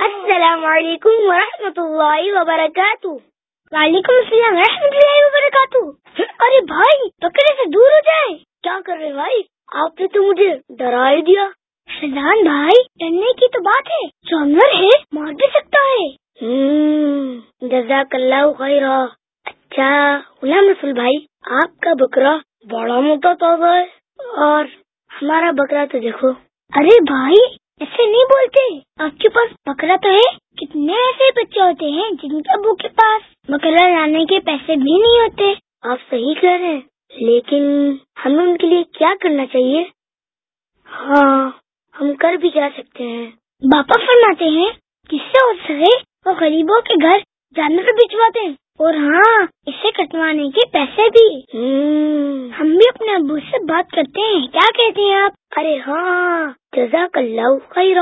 السلام علیکم ورحمۃ اللہ وبرکاتہ۔ وعلیکم السلام ورحمۃ اللہ وبرکاتہ۔ ارے بھائی، بکرے سے دور ہو جائے۔ کیا کر رہے بھائی؟ آپ نے تو مجھے ڈرا ہی دیا۔ فضان بھائی، ڈرنے کی تو بات ہے۔ جانور ہے، مار بھی سکتا ہے۔ جزاک اللہ خیر اچھا غلام رسول بھائی، آپ کا بکرا بڑا موٹا تازہ ہے۔ اور ہمارا بکرا تو دیکھو۔ ارے بھائی، ایسے نہیں بولتے۔ آپ کے پاس بکرا تو ہے۔ کتنے ایسے بچے ہوتے ہیں جن کے ابو کے پاس بکرا لانے کے پیسے بھی نہیں ہوتے۔ آپ صحیح کہہ رہے ہیں، لیکن ہمیں ان کے لیے کیا کرنا چاہیے؟ ہاں ہم کر بھی کیا سکتے ہیں۔ باپا فرماتے ہیں کس سے ہو سکے وہ غریبوں کے گھر جانور بھجواتے ہیں۔ اور ہاں اسے کٹوانے کے پیسے بھی۔ ہم بھی اپنے ابو سے بات کرتے ہیں کیا کہتے ہیں آپ؟ ارے ہاں جزاک اللہ خیر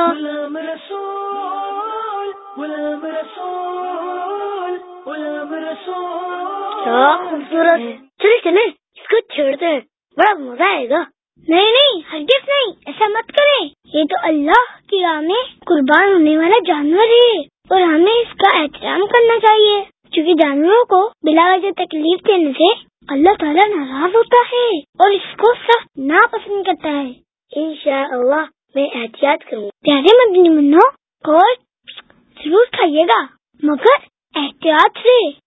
کیا خوبصورت۔ چلے چلے اس کو چھیڑتے ہیں۔ بڑا مزہ آئے گا۔ نہیں نہیں ہرگز نہیں ایسا مت کریں۔ یہ تو اللہ کی راہ میں قربان ہونے والا جانور ہے اور ہمیں اس کا احترام کرنا چاہیے۔ چونکہ جانوروں کو بلا وجہ تکلیف دینے سے اللہ تعالیٰ ناراض ہوتا ہے اور اس کو سخت ناپسند کرتا ہے۔ انشاء اللہ میں احتیاط کروں۔ پیارے مدنی منو اور ضرور کھائیے گا، مگر احتیاط سے۔